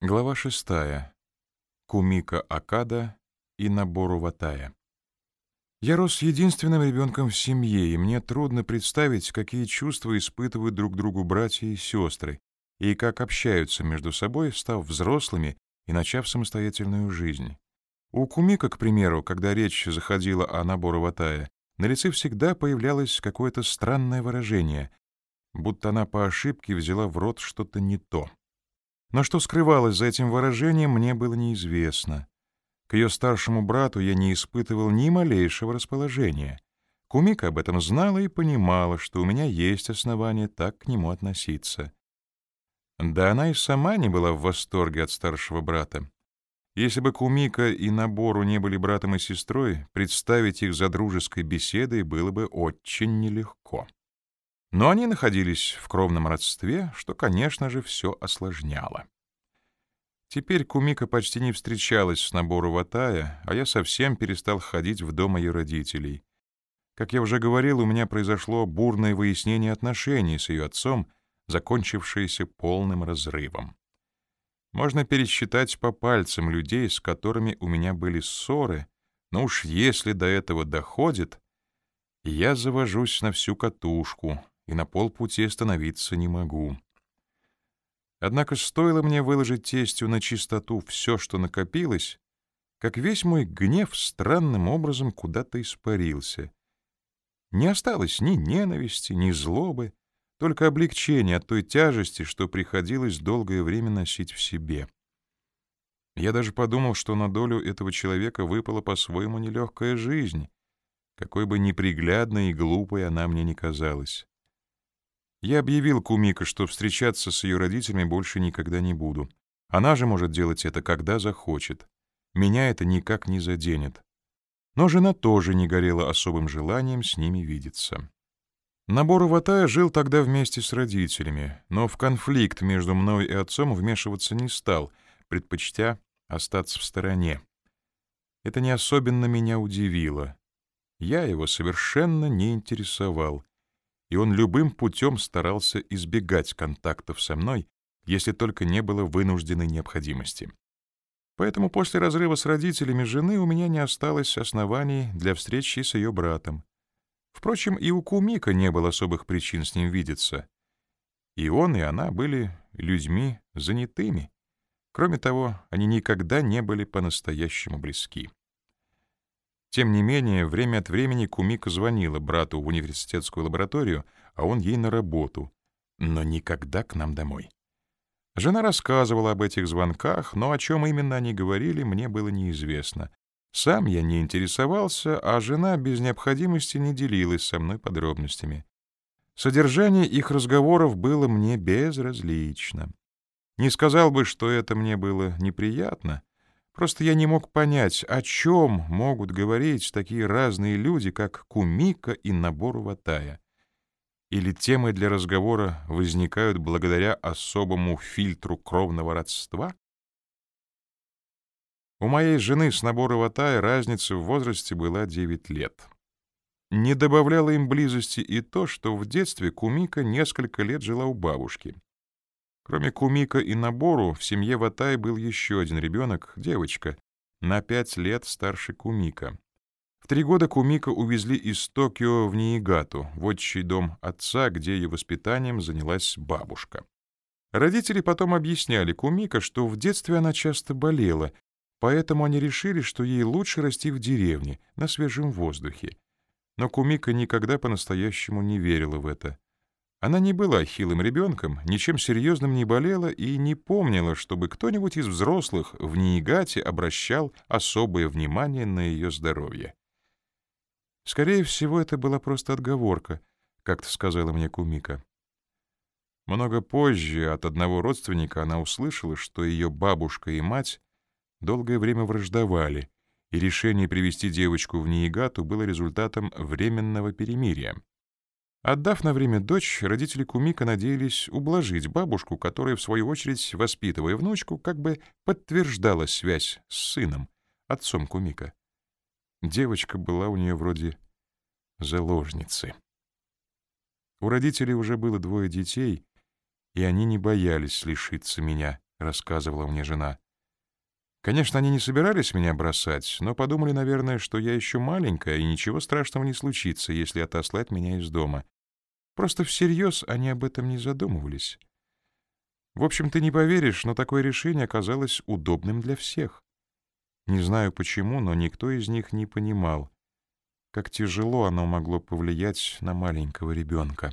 Глава шестая. Кумика Акада и Набору Ватая. Я рос единственным ребенком в семье, и мне трудно представить, какие чувства испытывают друг другу братья и сестры, и как общаются между собой, став взрослыми и начав самостоятельную жизнь. У Кумика, к примеру, когда речь заходила о Набору Ватая, на лице всегда появлялось какое-то странное выражение, будто она по ошибке взяла в рот что-то не то. Но что скрывалось за этим выражением, мне было неизвестно. К ее старшему брату я не испытывал ни малейшего расположения. Кумика об этом знала и понимала, что у меня есть основания так к нему относиться. Да она и сама не была в восторге от старшего брата. Если бы Кумика и Набору не были братом и сестрой, представить их за дружеской беседой было бы очень нелегко. Но они находились в кровном родстве, что, конечно же, все осложняло. Теперь Кумика почти не встречалась с набору Ватая, а я совсем перестал ходить в дом ее родителей. Как я уже говорил, у меня произошло бурное выяснение отношений с ее отцом, закончившееся полным разрывом. Можно пересчитать по пальцам людей, с которыми у меня были ссоры, но уж если до этого доходит, я завожусь на всю катушку, и на полпути остановиться не могу. Однако стоило мне выложить тестью на чистоту все, что накопилось, как весь мой гнев странным образом куда-то испарился. Не осталось ни ненависти, ни злобы, только облегчение от той тяжести, что приходилось долгое время носить в себе. Я даже подумал, что на долю этого человека выпала по-своему нелегкая жизнь, какой бы неприглядной и глупой она мне ни казалась. Я объявил Кумика, что встречаться с ее родителями больше никогда не буду. Она же может делать это, когда захочет. Меня это никак не заденет. Но жена тоже не горела особым желанием с ними видеться. Набор Ватая жил тогда вместе с родителями, но в конфликт между мной и отцом вмешиваться не стал, предпочтя остаться в стороне. Это не особенно меня удивило. Я его совершенно не интересовал и он любым путем старался избегать контактов со мной, если только не было вынужденной необходимости. Поэтому после разрыва с родителями жены у меня не осталось оснований для встречи с ее братом. Впрочем, и у Кумика не было особых причин с ним видеться. И он, и она были людьми занятыми. Кроме того, они никогда не были по-настоящему близки. Тем не менее, время от времени Кумика звонила брату в университетскую лабораторию, а он ей на работу, но никогда к нам домой. Жена рассказывала об этих звонках, но о чем именно они говорили, мне было неизвестно. Сам я не интересовался, а жена без необходимости не делилась со мной подробностями. Содержание их разговоров было мне безразлично. Не сказал бы, что это мне было неприятно, Просто я не мог понять, о чем могут говорить такие разные люди, как Кумика и Набору Ватая. Или темы для разговора возникают благодаря особому фильтру кровного родства? У моей жены с Набора Ватая разница в возрасте была 9 лет. Не добавляло им близости и то, что в детстве Кумика несколько лет жила у бабушки — Кроме Кумика и Набору, в семье Ватай был еще один ребенок, девочка, на пять лет старше Кумика. В три года Кумика увезли из Токио в Ниигату, в отчий дом отца, где ее воспитанием занялась бабушка. Родители потом объясняли Кумика, что в детстве она часто болела, поэтому они решили, что ей лучше расти в деревне, на свежем воздухе. Но Кумика никогда по-настоящему не верила в это. Она не была хилым ребенком, ничем серьезным не болела и не помнила, чтобы кто-нибудь из взрослых в Ниигате обращал особое внимание на ее здоровье. Скорее всего, это была просто отговорка, как-то сказала мне Кумика. Много позже от одного родственника она услышала, что ее бабушка и мать долгое время враждовали, и решение привести девочку в Ниигату было результатом временного перемирия. Отдав на время дочь, родители Кумика надеялись ублажить бабушку, которая, в свою очередь, воспитывая внучку, как бы подтверждала связь с сыном, отцом Кумика. Девочка была у нее вроде заложницы. У родителей уже было двое детей, и они не боялись лишиться меня, — рассказывала мне жена. Конечно, они не собирались меня бросать, но подумали, наверное, что я еще маленькая, и ничего страшного не случится, если отослать меня из дома. Просто всерьез они об этом не задумывались. В общем, ты не поверишь, но такое решение оказалось удобным для всех. Не знаю почему, но никто из них не понимал, как тяжело оно могло повлиять на маленького ребенка.